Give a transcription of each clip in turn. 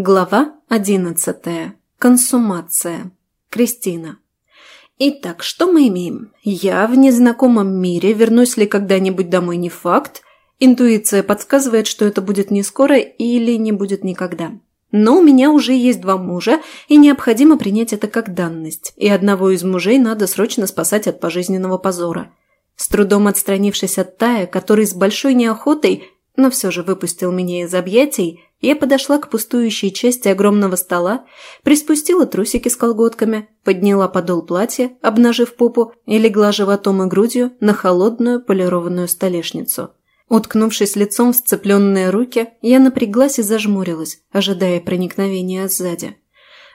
Глава одиннадцатая. Консумация. Кристина. Итак, что мы имеем? Я в незнакомом мире, вернусь ли когда-нибудь домой не факт. Интуиция подсказывает, что это будет не скоро или не будет никогда. Но у меня уже есть два мужа, и необходимо принять это как данность. И одного из мужей надо срочно спасать от пожизненного позора. С трудом отстранившись от Тая, который с большой неохотой, но все же выпустил меня из объятий, я подошла к пустующей части огромного стола, приспустила трусики с колготками, подняла подол платья, обнажив попу, и легла животом и грудью на холодную полированную столешницу. Уткнувшись лицом в сцепленные руки, я напряглась и зажмурилась, ожидая проникновения сзади.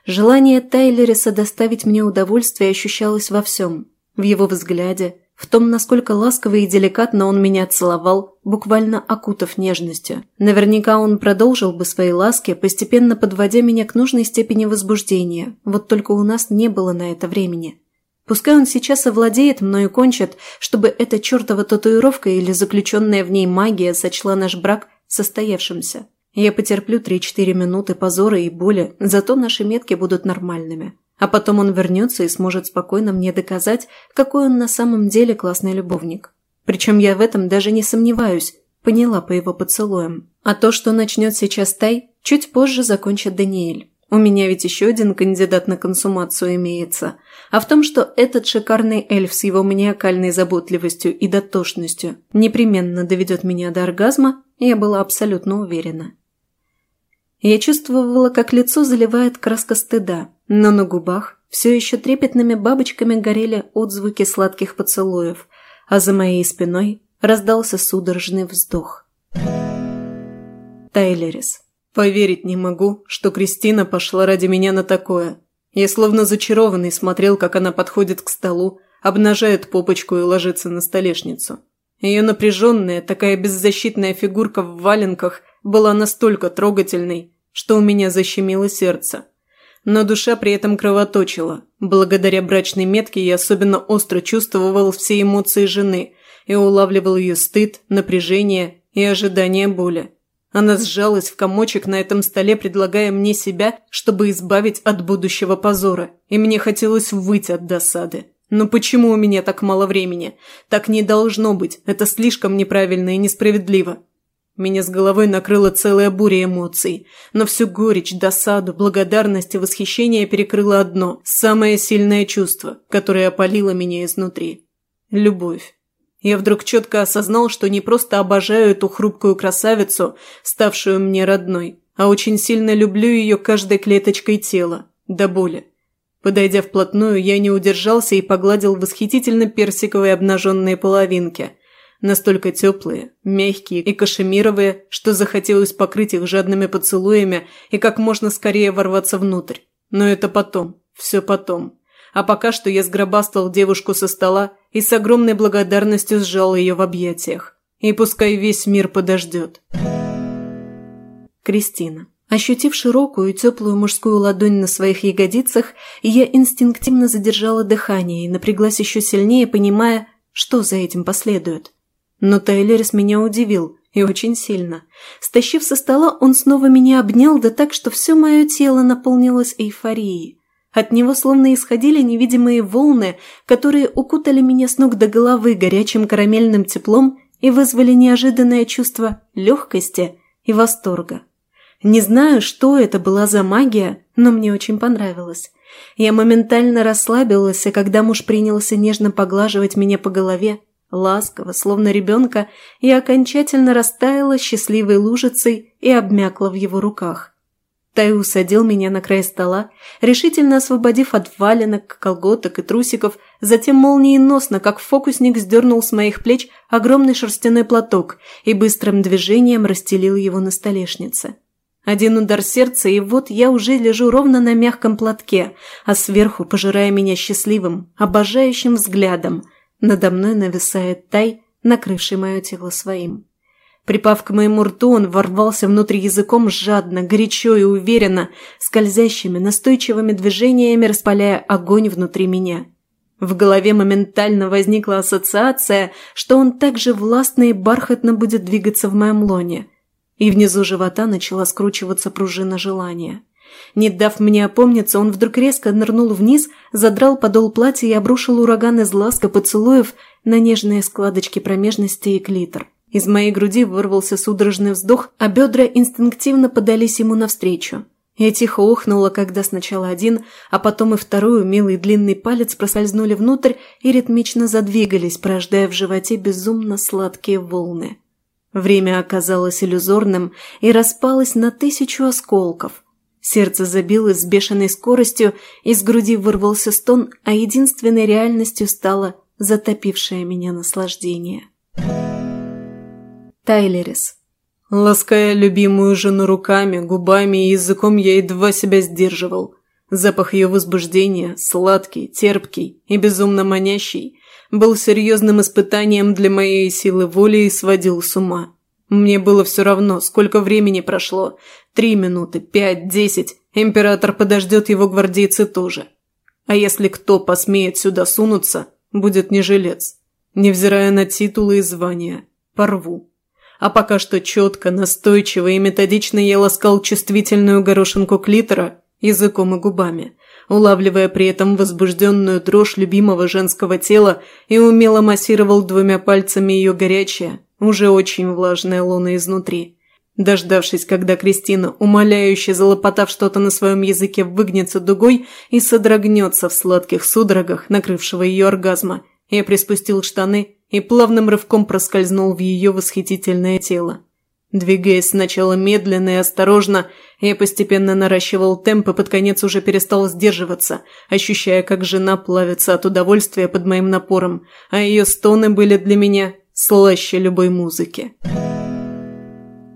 Желание Тайлериса доставить мне удовольствие ощущалось во всем. В его взгляде, в том, насколько ласково и деликатно он меня целовал, буквально окутав нежностью. Наверняка он продолжил бы свои ласки, постепенно подводя меня к нужной степени возбуждения, вот только у нас не было на это времени. Пускай он сейчас овладеет мною кончит, чтобы эта чертова татуировка или заключенная в ней магия сочла наш брак состоявшимся. Я потерплю 3-4 минуты позора и боли, зато наши метки будут нормальными. А потом он вернется и сможет спокойно мне доказать, какой он на самом деле классный любовник. Причем я в этом даже не сомневаюсь, поняла по его поцелуям. А то, что начнет сейчас Тай, чуть позже закончит Даниэль. У меня ведь еще один кандидат на консумацию имеется. А в том, что этот шикарный эльф с его маниакальной заботливостью и дотошностью непременно доведет меня до оргазма, я была абсолютно уверена. Я чувствовала, как лицо заливает краска стыда, но на губах все еще трепетными бабочками горели отзвуки сладких поцелуев, а за моей спиной раздался судорожный вздох. Тайлерис. Поверить не могу, что Кристина пошла ради меня на такое. Я словно зачарованный смотрел, как она подходит к столу, обнажает попочку и ложится на столешницу. Ее напряженная, такая беззащитная фигурка в валенках была настолько трогательной, что у меня защемило сердце. Но душа при этом кровоточила. Благодаря брачной метке я особенно остро чувствовал все эмоции жены и улавливал ее стыд, напряжение и ожидание боли. Она сжалась в комочек на этом столе, предлагая мне себя, чтобы избавить от будущего позора, и мне хотелось выйти от досады. Но почему у меня так мало времени? Так не должно быть, это слишком неправильно и несправедливо. Меня с головой накрыла целая буря эмоций, но всю горечь, досаду, благодарность и восхищение перекрыло одно, самое сильное чувство, которое опалило меня изнутри – любовь. Я вдруг четко осознал, что не просто обожаю эту хрупкую красавицу, ставшую мне родной, а очень сильно люблю ее каждой клеточкой тела, до боли. Подойдя вплотную, я не удержался и погладил восхитительно персиковые обнаженные половинки – Настолько теплые, мягкие и кашемировые, что захотелось покрыть их жадными поцелуями и как можно скорее ворваться внутрь. Но это потом, все потом. А пока что я сгробастал девушку со стола и с огромной благодарностью сжал ее в объятиях. И пускай весь мир подождет. Кристина. Ощутив широкую и теплую мужскую ладонь на своих ягодицах, я инстинктивно задержала дыхание и напряглась еще сильнее, понимая, что за этим последует. Но Тайлерис меня удивил, и очень сильно. Стащив со стола, он снова меня обнял, да так, что все мое тело наполнилось эйфорией. От него словно исходили невидимые волны, которые укутали меня с ног до головы горячим карамельным теплом и вызвали неожиданное чувство легкости и восторга. Не знаю, что это была за магия, но мне очень понравилось. Я моментально расслабилась, и когда муж принялся нежно поглаживать меня по голове, ласково, словно ребенка, и окончательно растаяла счастливой лужицей и обмякла в его руках. Тай усадил меня на край стола, решительно освободив от валенок, колготок и трусиков, затем молниеносно, как фокусник, сдернул с моих плеч огромный шерстяной платок и быстрым движением расстелил его на столешнице. Один удар сердца, и вот я уже лежу ровно на мягком платке, а сверху, пожирая меня счастливым, обожающим взглядом, надо мной нависает тай, накрывший мое тело своим. Припав к моему рту, он ворвался внутрь языком жадно, горячо и уверенно, скользящими, настойчивыми движениями распаляя огонь внутри меня. В голове моментально возникла ассоциация, что он так же властно и бархатно будет двигаться в моем лоне. и внизу живота начала скручиваться пружина желания. Не дав мне опомниться, он вдруг резко нырнул вниз, задрал подол платья и обрушил ураган из ласка поцелуев на нежные складочки промежности и клитор. Из моей груди вырвался судорожный вздох, а бедра инстинктивно подались ему навстречу. Я тихо охнула, когда сначала один, а потом и вторую милый длинный палец проскользнули внутрь и ритмично задвигались, порождая в животе безумно сладкие волны. Время оказалось иллюзорным и распалось на тысячу осколков. Сердце забилось с бешеной скоростью, из груди вырвался стон, а единственной реальностью стало затопившее меня наслаждение. Тайлерис Лаская любимую жену руками, губами и языком, я едва себя сдерживал. Запах ее возбуждения, сладкий, терпкий и безумно манящий, был серьезным испытанием для моей силы воли и сводил с ума. Мне было все равно, сколько времени прошло. Три минуты, пять, десять. Император подождет его гвардейцы тоже. А если кто посмеет сюда сунуться, будет не жилец. Невзирая на титулы и звания. Порву. А пока что четко, настойчиво и методично я ласкал чувствительную горошинку клитора языком и губами, улавливая при этом возбужденную дрожь любимого женского тела и умело массировал двумя пальцами ее горячее, уже очень влажное лоно изнутри. Дождавшись, когда Кристина, умоляюще залопотав что-то на своем языке, выгнется дугой и содрогнется в сладких судорогах, накрывшего ее оргазма, я приспустил штаны и плавным рывком проскользнул в ее восхитительное тело. Двигаясь сначала медленно и осторожно, я постепенно наращивал темп и под конец уже перестал сдерживаться, ощущая, как жена плавится от удовольствия под моим напором, а ее стоны были для меня слаще любой музыки.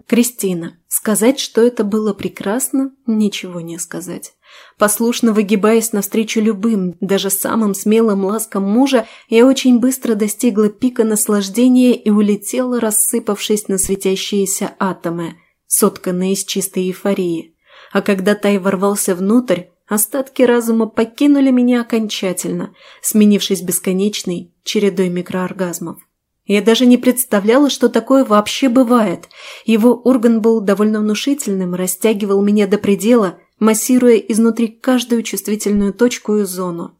Кристина. Сказать, что это было прекрасно, ничего не сказать. Послушно выгибаясь навстречу любым, даже самым смелым ласкам мужа, я очень быстро достигла пика наслаждения и улетела, рассыпавшись на светящиеся атомы, сотканные из чистой эйфории. А когда Тай ворвался внутрь, остатки разума покинули меня окончательно, сменившись бесконечной чередой микрооргазмов. Я даже не представляла, что такое вообще бывает. Его орган был довольно внушительным, растягивал меня до предела, массируя изнутри каждую чувствительную точку и зону.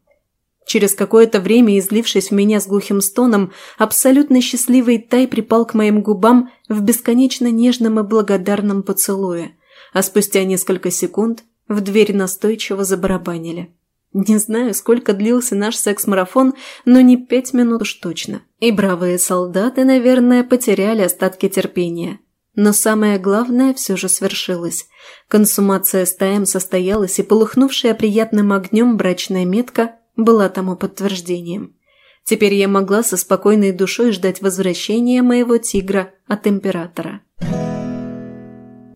Через какое-то время, излившись в меня с глухим стоном, абсолютно счастливый Тай припал к моим губам в бесконечно нежном и благодарном поцелуе, а спустя несколько секунд в дверь настойчиво забарабанили. Не знаю, сколько длился наш секс-марафон, но не пять минут уж точно. И бравые солдаты, наверное, потеряли остатки терпения. Но самое главное все же свершилось. Консумация с Таем состоялась, и полыхнувшая приятным огнем брачная метка была тому подтверждением. Теперь я могла со спокойной душой ждать возвращения моего тигра от императора.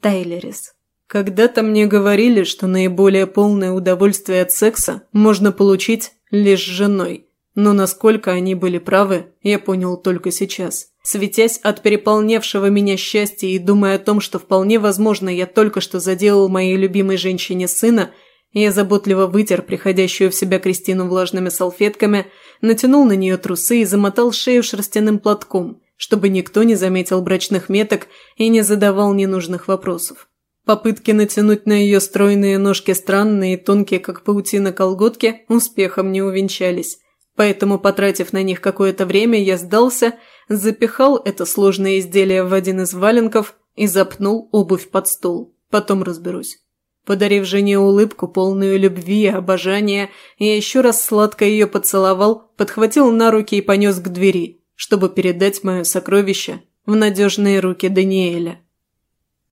Тайлерис когда-то мне говорили, что наиболее полное удовольствие от секса можно получить лишь с женой. Но насколько они были правы, я понял только сейчас. Светясь от переполнявшего меня счастья и думая о том, что вполне возможно я только что заделал моей любимой женщине сына, я заботливо вытер приходящую в себя Кристину влажными салфетками, натянул на нее трусы и замотал шею шерстяным платком, чтобы никто не заметил брачных меток и не задавал ненужных вопросов. Попытки натянуть на ее стройные ножки странные и тонкие, как паутина колготки, успехом не увенчались. Поэтому, потратив на них какое-то время, я сдался, запихал это сложное изделие в один из валенков и запнул обувь под стол. Потом разберусь. Подарив жене улыбку, полную любви и обожания, я еще раз сладко ее поцеловал, подхватил на руки и понес к двери, чтобы передать мое сокровище в надежные руки Даниэля.